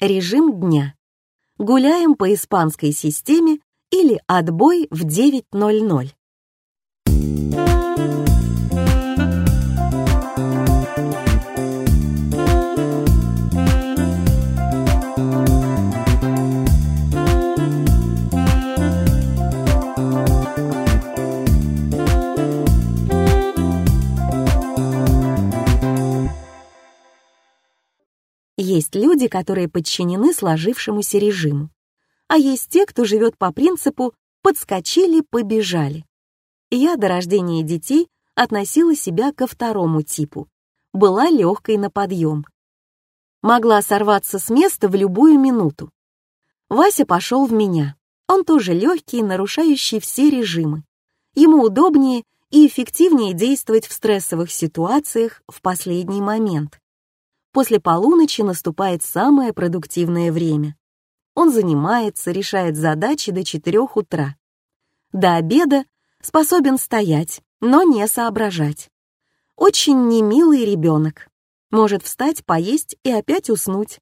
Режим дня. Гуляем по испанской системе или отбой в 9.00. Есть люди, которые подчинены сложившемуся режиму, а есть те, кто живет по принципу «подскочили, побежали». Я до рождения детей относила себя ко второму типу. Была легкой на подъем. Могла сорваться с места в любую минуту. Вася пошел в меня. Он тоже легкий, нарушающий все режимы. Ему удобнее и эффективнее действовать в стрессовых ситуациях в последний момент. После полуночи наступает самое продуктивное время. Он занимается, решает задачи до 4 утра. До обеда способен стоять, но не соображать. Очень немилый ребенок. Может встать, поесть и опять уснуть.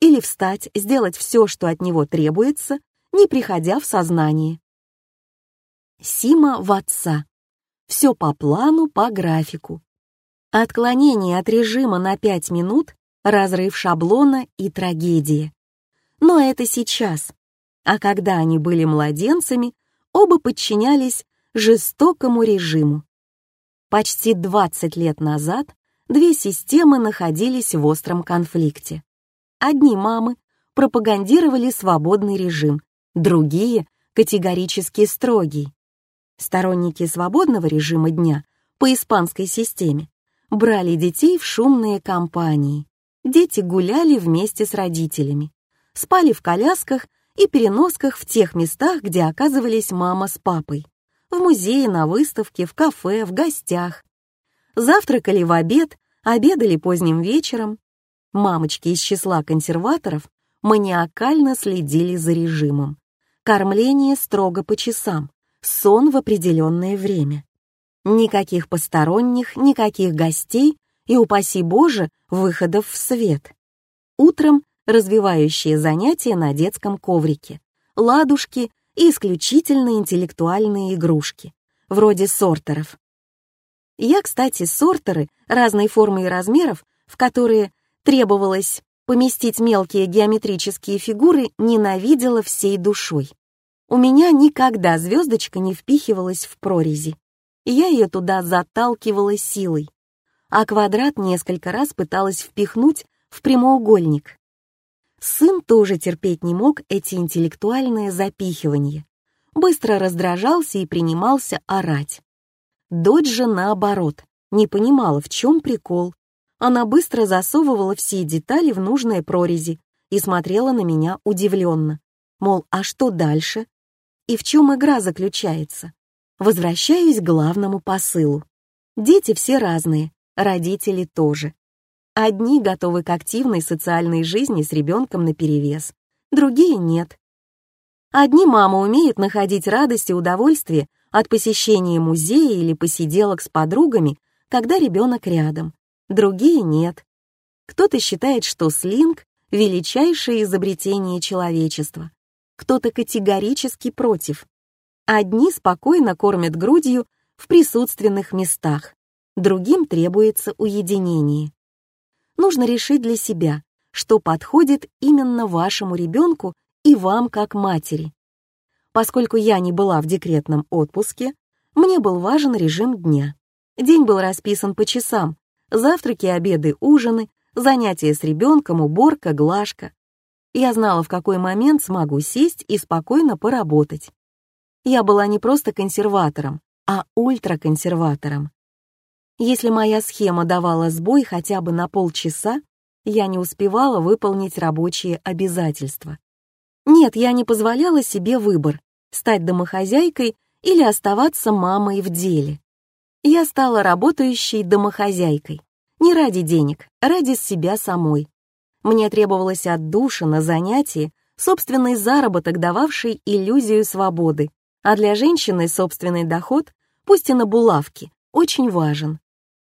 Или встать, сделать все, что от него требуется, не приходя в сознание. Сима в отца. Все по плану, по графику. Отклонение от режима на 5 минут, разрыв шаблона и трагедия. Но это сейчас. А когда они были младенцами, оба подчинялись жестокому режиму. Почти 20 лет назад две системы находились в остром конфликте. Одни мамы пропагандировали свободный режим, другие — категорически строгий. Сторонники свободного режима дня по испанской системе брали детей в шумные компании. Дети гуляли вместе с родителями, спали в колясках и переносках в тех местах, где оказывались мама с папой. В музее, на выставке, в кафе, в гостях. Завтракали в обед, обедали поздним вечером. Мамочки из числа консерваторов маниакально следили за режимом. Кормление строго по часам, сон в определенное время. Никаких посторонних, никаких гостей и, упаси Боже, выходов в свет. Утром развивающие занятия на детском коврике, ладушки и исключительно интеллектуальные игрушки, вроде сортеров. Я, кстати, сортеры разной формы и размеров, в которые требовалось поместить мелкие геометрические фигуры, ненавидела всей душой. У меня никогда звездочка не впихивалась в прорези. Я ее туда заталкивала силой, а квадрат несколько раз пыталась впихнуть в прямоугольник. Сын тоже терпеть не мог эти интеллектуальные запихивания. Быстро раздражался и принимался орать. Дочь же, наоборот, не понимала, в чем прикол. Она быстро засовывала все детали в нужные прорези и смотрела на меня удивленно. Мол, а что дальше? И в чем игра заключается? Возвращаюсь к главному посылу. Дети все разные, родители тоже. Одни готовы к активной социальной жизни с ребенком наперевес, другие нет. Одни мама умеют находить радость и удовольствие от посещения музея или посиделок с подругами, когда ребенок рядом, другие нет. Кто-то считает, что слинг — величайшее изобретение человечества, кто-то категорически против. Одни спокойно кормят грудью в присутственных местах, другим требуется уединение. Нужно решить для себя, что подходит именно вашему ребенку и вам как матери. Поскольку я не была в декретном отпуске, мне был важен режим дня. День был расписан по часам, завтраки, обеды, ужины, занятия с ребенком, уборка, глажка. Я знала, в какой момент смогу сесть и спокойно поработать. Я была не просто консерватором, а ультраконсерватором. Если моя схема давала сбой хотя бы на полчаса, я не успевала выполнить рабочие обязательства. Нет, я не позволяла себе выбор — стать домохозяйкой или оставаться мамой в деле. Я стала работающей домохозяйкой. Не ради денег, ради себя самой. Мне требовалось отдушина, занятие, собственный заработок, дававший иллюзию свободы. А для женщины собственный доход, пусть и на булавке, очень важен.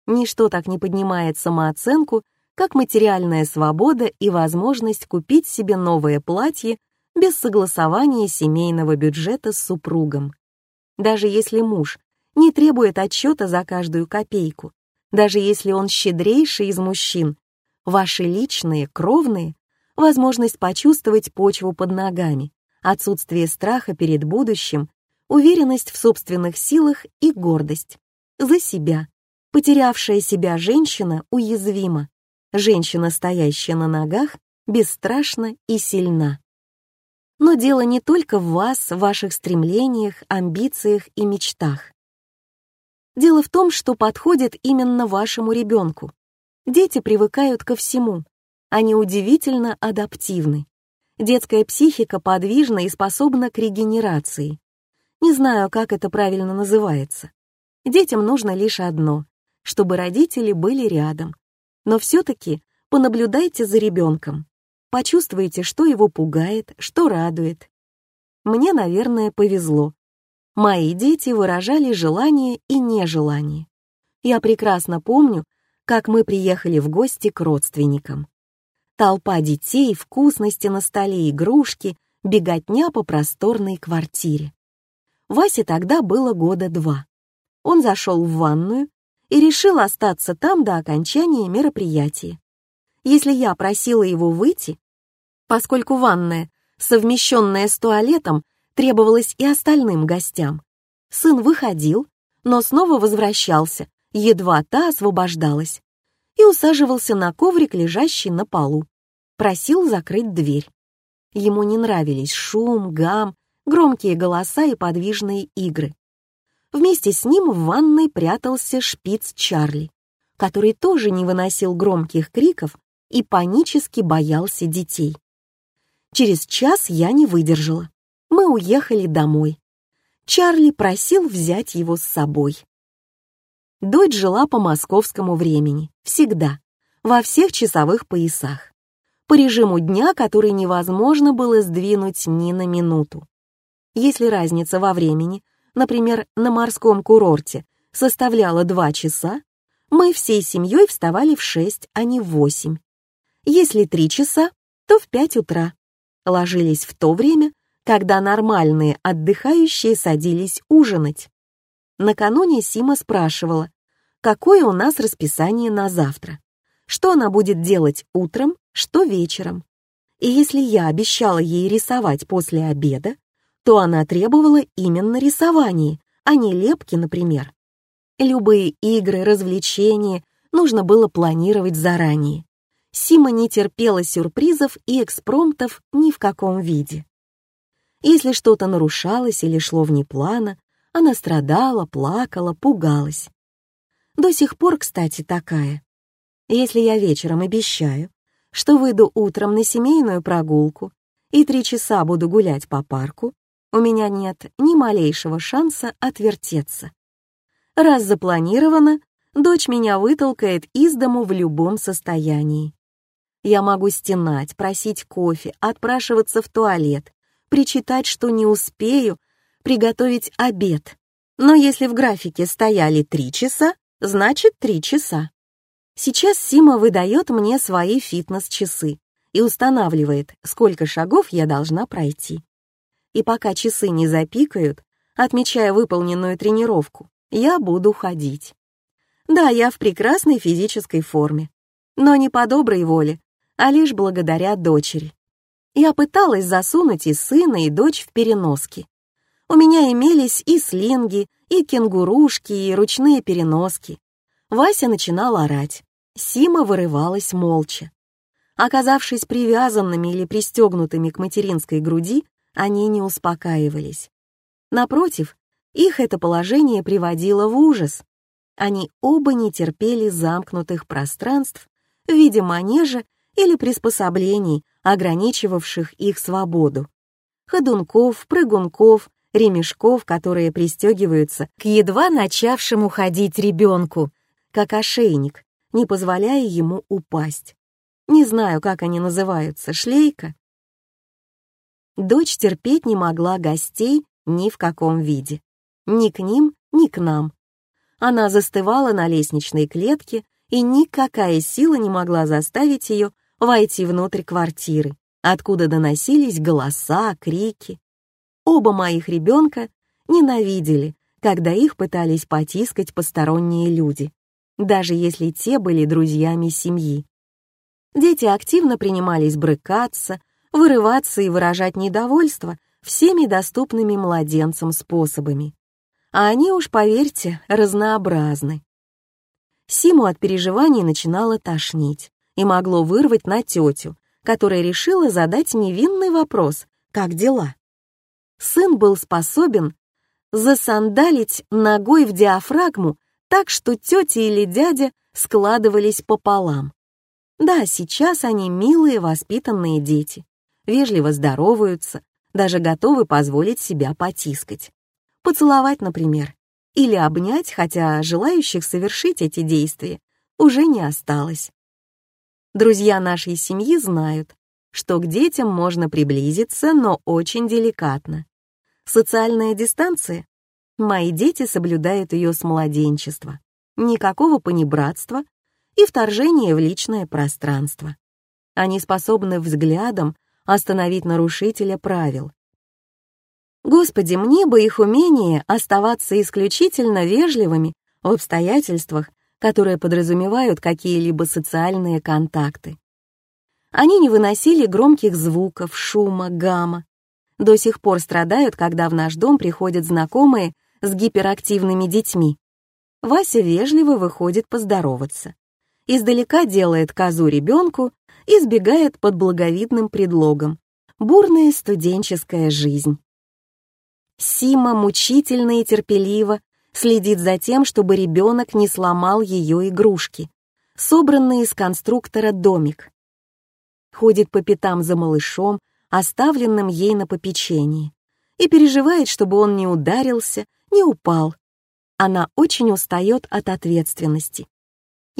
Ничто так не поднимает самооценку, как материальная свобода и возможность купить себе новое платье без согласования семейного бюджета с супругом. Даже если муж не требует отчета за каждую копейку, даже если он щедрейший из мужчин, ваши личные, кровные, возможность почувствовать почву под ногами, отсутствие страха перед будущим, уверенность в собственных силах и гордость. За себя. Потерявшая себя женщина уязвима. Женщина, стоящая на ногах, бесстрашна и сильна. Но дело не только в вас, в ваших стремлениях, амбициях и мечтах. Дело в том, что подходит именно вашему ребенку. Дети привыкают ко всему. Они удивительно адаптивны. Детская психика подвижна и способна к регенерации. Не знаю, как это правильно называется. Детям нужно лишь одно — чтобы родители были рядом. Но все-таки понаблюдайте за ребенком. Почувствуйте, что его пугает, что радует. Мне, наверное, повезло. Мои дети выражали желание и нежелание. Я прекрасно помню, как мы приехали в гости к родственникам. Толпа детей, вкусности на столе, игрушки, беготня по просторной квартире. Васе тогда было года два. Он зашел в ванную и решил остаться там до окончания мероприятия. Если я просила его выйти, поскольку ванная, совмещенная с туалетом, требовалась и остальным гостям, сын выходил, но снова возвращался, едва та освобождалась, и усаживался на коврик, лежащий на полу. Просил закрыть дверь. Ему не нравились шум, гам, громкие голоса и подвижные игры. Вместе с ним в ванной прятался шпиц Чарли, который тоже не выносил громких криков и панически боялся детей. Через час я не выдержала. Мы уехали домой. Чарли просил взять его с собой. Дочь жила по московскому времени, всегда, во всех часовых поясах, по режиму дня, который невозможно было сдвинуть ни на минуту. Если разница во времени, например, на морском курорте, составляла два часа, мы всей семьей вставали в шесть, а не в восемь. Если три часа, то в пять утра. Ложились в то время, когда нормальные отдыхающие садились ужинать. Накануне Сима спрашивала, какое у нас расписание на завтра, что она будет делать утром, что вечером. И если я обещала ей рисовать после обеда, то она требовала именно рисование, а не лепки, например. Любые игры, развлечения нужно было планировать заранее. Сима не терпела сюрпризов и экспромтов ни в каком виде. Если что-то нарушалось или шло вне плана, она страдала, плакала, пугалась. До сих пор, кстати, такая. Если я вечером обещаю, что выйду утром на семейную прогулку и три часа буду гулять по парку, у меня нет ни малейшего шанса отвертеться. Раз запланировано, дочь меня вытолкает из дому в любом состоянии. Я могу стенать, просить кофе, отпрашиваться в туалет, причитать, что не успею, приготовить обед. Но если в графике стояли три часа, значит три часа. Сейчас Сима выдает мне свои фитнес-часы и устанавливает, сколько шагов я должна пройти. И пока часы не запикают, отмечая выполненную тренировку, я буду ходить. Да, я в прекрасной физической форме, но не по доброй воле, а лишь благодаря дочери. Я пыталась засунуть и сына, и дочь в переноски. У меня имелись и слинги, и кенгурушки, и ручные переноски. Вася начинал орать. Сима вырывалась молча. Оказавшись привязанными или пристегнутыми к материнской груди, они не успокаивались. Напротив, их это положение приводило в ужас. Они оба не терпели замкнутых пространств в виде манежа или приспособлений, ограничивавших их свободу. Ходунков, прыгунков, ремешков, которые пристегиваются к едва начавшему ходить ребенку, как ошейник, не позволяя ему упасть. Не знаю, как они называются, шлейка. Дочь терпеть не могла гостей ни в каком виде. Ни к ним, ни к нам. Она застывала на лестничной клетке и никакая сила не могла заставить ее войти внутрь квартиры, откуда доносились голоса, крики. Оба моих ребенка ненавидели, когда их пытались потискать посторонние люди, даже если те были друзьями семьи. Дети активно принимались брыкаться, вырываться и выражать недовольство всеми доступными младенцам способами. А они уж, поверьте, разнообразны. Симу от переживаний начинало тошнить и могло вырвать на тетю, которая решила задать невинный вопрос «Как дела?». Сын был способен засандалить ногой в диафрагму так, что тетя или дядя складывались пополам. Да, сейчас они милые, воспитанные дети, вежливо здороваются, даже готовы позволить себя потискать. Поцеловать, например, или обнять, хотя желающих совершить эти действия уже не осталось. Друзья нашей семьи знают, что к детям можно приблизиться, но очень деликатно. Социальная дистанция? Мои дети соблюдают ее с младенчества. Никакого понебратства и вторжения в личное пространство. Они способны взглядом остановить нарушителя правил, Господи, мне бы их умение оставаться исключительно вежливыми в обстоятельствах, которые подразумевают какие-либо социальные контакты. Они не выносили громких звуков, шума, гамма. До сих пор страдают, когда в наш дом приходят знакомые с гиперактивными детьми. Вася вежливо выходит поздороваться. Издалека делает козу ребенку и сбегает под благовидным предлогом. Бурная студенческая жизнь. Сима мучительно и терпеливо следит за тем, чтобы ребенок не сломал ее игрушки, собранный из конструктора домик. Ходит по пятам за малышом, оставленным ей на попечении, и переживает, чтобы он не ударился, не упал. Она очень устает от ответственности.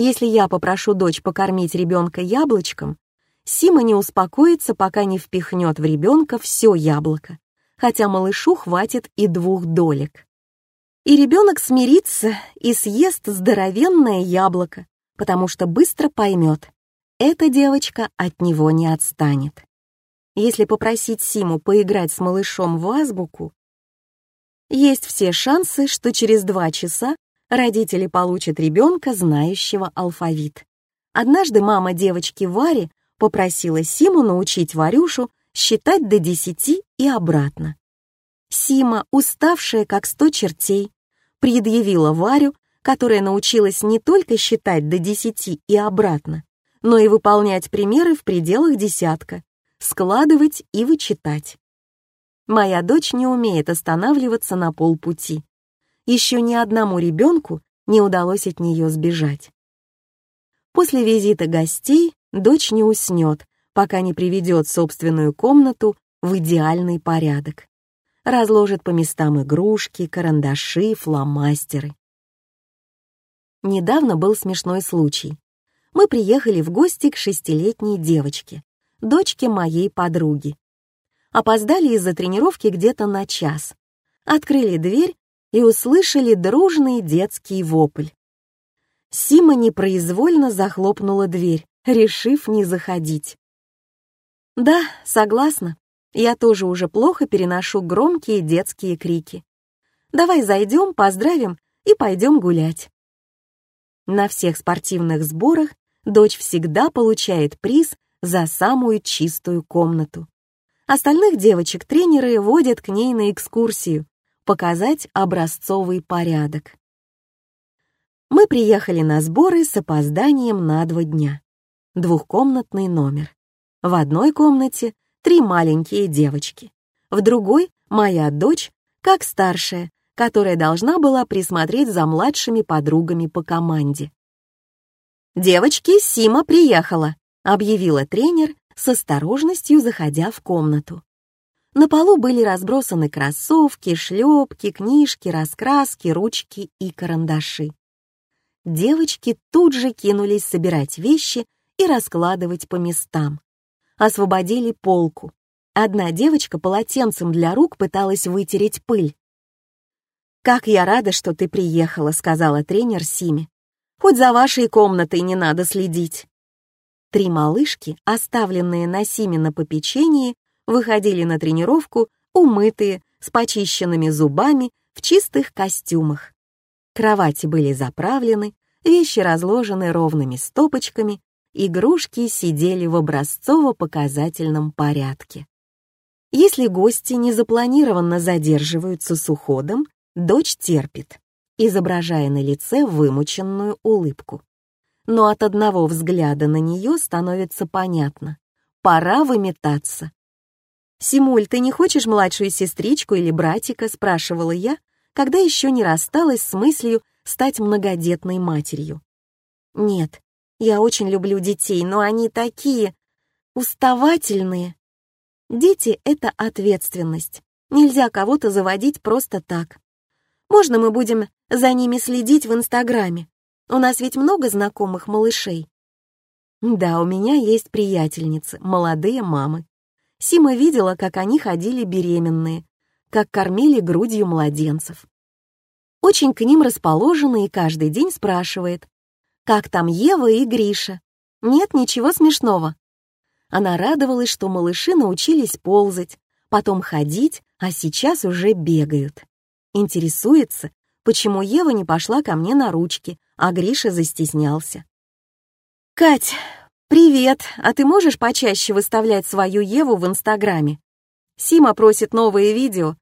Если я попрошу дочь покормить ребенка яблочком, Сима не успокоится, пока не впихнет в ребенка все яблоко хотя малышу хватит и двух долек. И ребенок смирится и съест здоровенное яблоко, потому что быстро поймет, эта девочка от него не отстанет. Если попросить Симу поиграть с малышом в азбуку, есть все шансы, что через два часа родители получат ребенка, знающего алфавит. Однажды мама девочки Вари попросила Симу научить Варюшу считать до десяти и обратно. Сима, уставшая как сто чертей, предъявила Варю, которая научилась не только считать до десяти и обратно, но и выполнять примеры в пределах десятка, складывать и вычитать. Моя дочь не умеет останавливаться на полпути. Еще ни одному ребенку не удалось от нее сбежать. После визита гостей дочь не уснет, пока не приведет собственную комнату в идеальный порядок. Разложит по местам игрушки, карандаши, фломастеры. Недавно был смешной случай. Мы приехали в гости к шестилетней девочке, дочке моей подруги. Опоздали из-за тренировки где-то на час. Открыли дверь и услышали дружный детский вопль. Сима непроизвольно захлопнула дверь, решив не заходить. Да, согласна. Я тоже уже плохо переношу громкие детские крики. Давай зайдем, поздравим и пойдем гулять. На всех спортивных сборах дочь всегда получает приз за самую чистую комнату. Остальных девочек тренеры водят к ней на экскурсию, показать образцовый порядок. Мы приехали на сборы с опозданием на два дня. Двухкомнатный номер. В одной комнате три маленькие девочки. В другой — моя дочь, как старшая, которая должна была присмотреть за младшими подругами по команде. «Девочки, Сима приехала», — объявила тренер с осторожностью, заходя в комнату. На полу были разбросаны кроссовки, шлепки, книжки, раскраски, ручки и карандаши. Девочки тут же кинулись собирать вещи и раскладывать по местам освободили полку. Одна девочка полотенцем для рук пыталась вытереть пыль. «Как я рада, что ты приехала», — сказала тренер Симе. Хоть за вашей комнатой не надо следить. Три малышки, оставленные на Симе на попечении, выходили на тренировку умытые, с почищенными зубами, в чистых костюмах. Кровати были заправлены, вещи разложены ровными стопочками, игрушки сидели в образцово-показательном порядке. Если гости незапланированно задерживаются с уходом, дочь терпит, изображая на лице вымученную улыбку. Но от одного взгляда на нее становится понятно. Пора выметаться. «Симуль, ты не хочешь младшую сестричку или братика?» — спрашивала я, когда еще не рассталась с мыслью стать многодетной матерью. «Нет, я очень люблю детей, но они такие уставательные». Дети — это ответственность. Нельзя кого-то заводить просто так. Можно мы будем за ними следить в Инстаграме? У нас ведь много знакомых малышей. Да, у меня есть приятельницы, молодые мамы. Сима видела, как они ходили беременные, как кормили грудью младенцев. Очень к ним расположена и каждый день спрашивает, как там Ева и Гриша? Нет ничего смешного. Она радовалась, что малыши научились ползать, потом ходить, а сейчас уже бегают. Интересуется, почему Ева не пошла ко мне на ручки, а Гриша застеснялся. «Кать, «Привет, а ты можешь почаще выставлять свою Еву в Инстаграме?» Сима просит новые видео.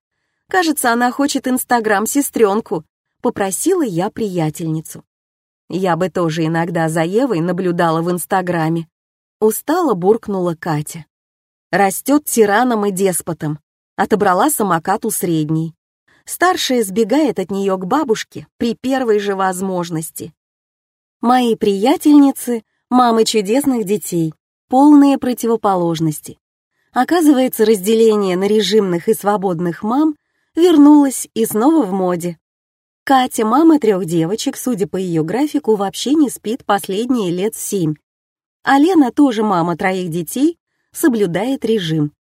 Кажется, она хочет Инстаграм-сестренку. Попросила я приятельницу. Я бы тоже иногда за Евой наблюдала в Инстаграме. Устало буркнула Катя. Растет тираном и деспотом. Отобрала самокат у средней. Старшая сбегает от нее к бабушке при первой же возможности. Мои приятельницы мамы чудесных детей, полные противоположности. Оказывается, разделение на режимных и свободных мам вернулось и снова в моде. Катя, мама трех девочек, судя по ее графику, вообще не спит последние лет семь. А Лена, тоже мама троих детей, соблюдает режим.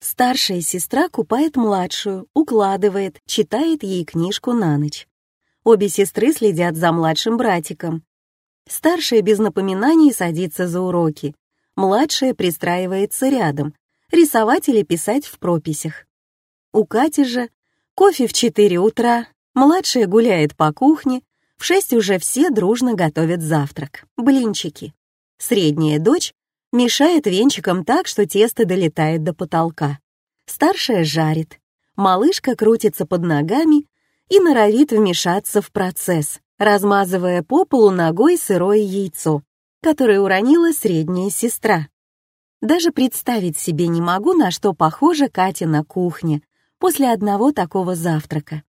Старшая сестра купает младшую, укладывает, читает ей книжку на ночь. Обе сестры следят за младшим братиком. Старшая без напоминаний садится за уроки, младшая пристраивается рядом, рисовать или писать в прописях. У Кати же кофе в 4 утра, младшая гуляет по кухне, в 6 уже все дружно готовят завтрак, блинчики. Средняя дочь мешает венчиком так, что тесто долетает до потолка. Старшая жарит, малышка крутится под ногами и норовит вмешаться в процесс, размазывая по полу ногой сырое яйцо, которое уронила средняя сестра. Даже представить себе не могу, на что похожа Катя на кухне после одного такого завтрака.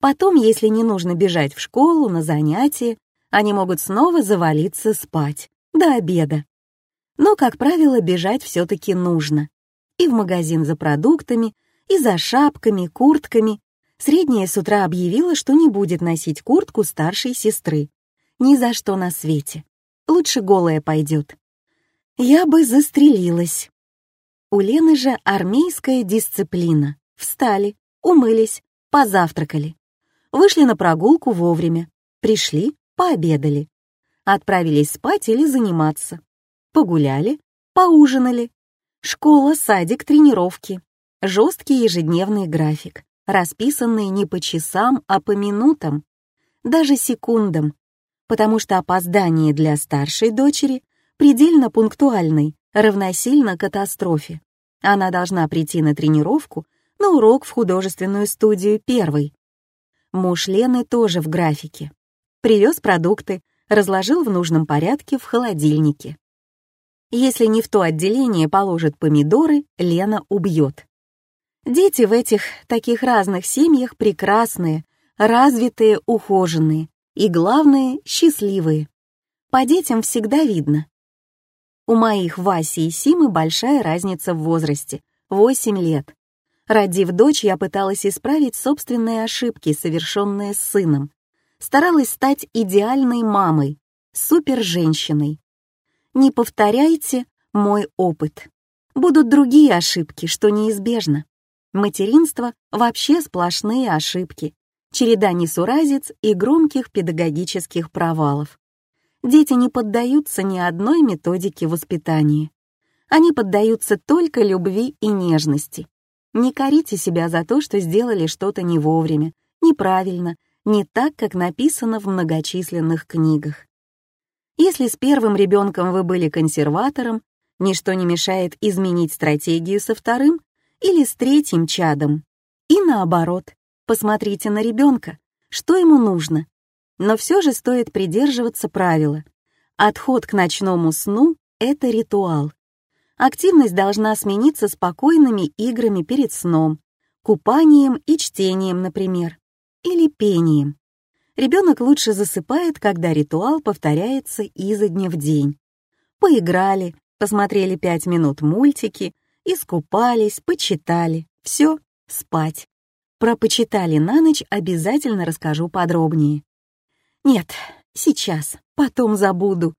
Потом, если не нужно бежать в школу, на занятия, они могут снова завалиться спать до обеда. Но, как правило, бежать все-таки нужно. И в магазин за продуктами, и за шапками, куртками, Средняя с утра объявила, что не будет носить куртку старшей сестры. Ни за что на свете. Лучше голая пойдет. Я бы застрелилась. У Лены же армейская дисциплина. Встали, умылись, позавтракали. Вышли на прогулку вовремя. Пришли, пообедали. Отправились спать или заниматься. Погуляли, поужинали. Школа, садик, тренировки. Жесткий ежедневный график расписанные не по часам, а по минутам, даже секундам, потому что опоздание для старшей дочери предельно пунктуальный, равносильно катастрофе. Она должна прийти на тренировку, на урок в художественную студию первой. Муж Лены тоже в графике. Привез продукты, разложил в нужном порядке в холодильнике. Если не в то отделение положит помидоры, Лена убьет. Дети в этих таких разных семьях прекрасные, развитые, ухоженные и, главное, счастливые. По детям всегда видно. У моих Васи и Симы большая разница в возрасте — 8 лет. Родив дочь, я пыталась исправить собственные ошибки, совершенные с сыном. Старалась стать идеальной мамой, супер-женщиной. Не повторяйте мой опыт. Будут другие ошибки, что неизбежно. Материнство — вообще сплошные ошибки. череда несуразиц и громких педагогических провалов. Дети не поддаются ни одной методике воспитания. Они поддаются только любви и нежности. Не корите себя за то, что сделали что-то не вовремя, неправильно, не так, как написано в многочисленных книгах. Если с первым ребенком вы были консерватором, ничто не мешает изменить стратегию со вторым или с третьим чадом. И наоборот, посмотрите на ребенка, что ему нужно. Но все же стоит придерживаться правила. Отход к ночному сну — это ритуал. Активность должна смениться спокойными играми перед сном, купанием и чтением, например, или пением. Ребенок лучше засыпает, когда ритуал повторяется изо дня в день. Поиграли, посмотрели пять минут мультики, искупались, почитали. Все, спать. Про почитали на ночь обязательно расскажу подробнее. Нет, сейчас, потом забуду.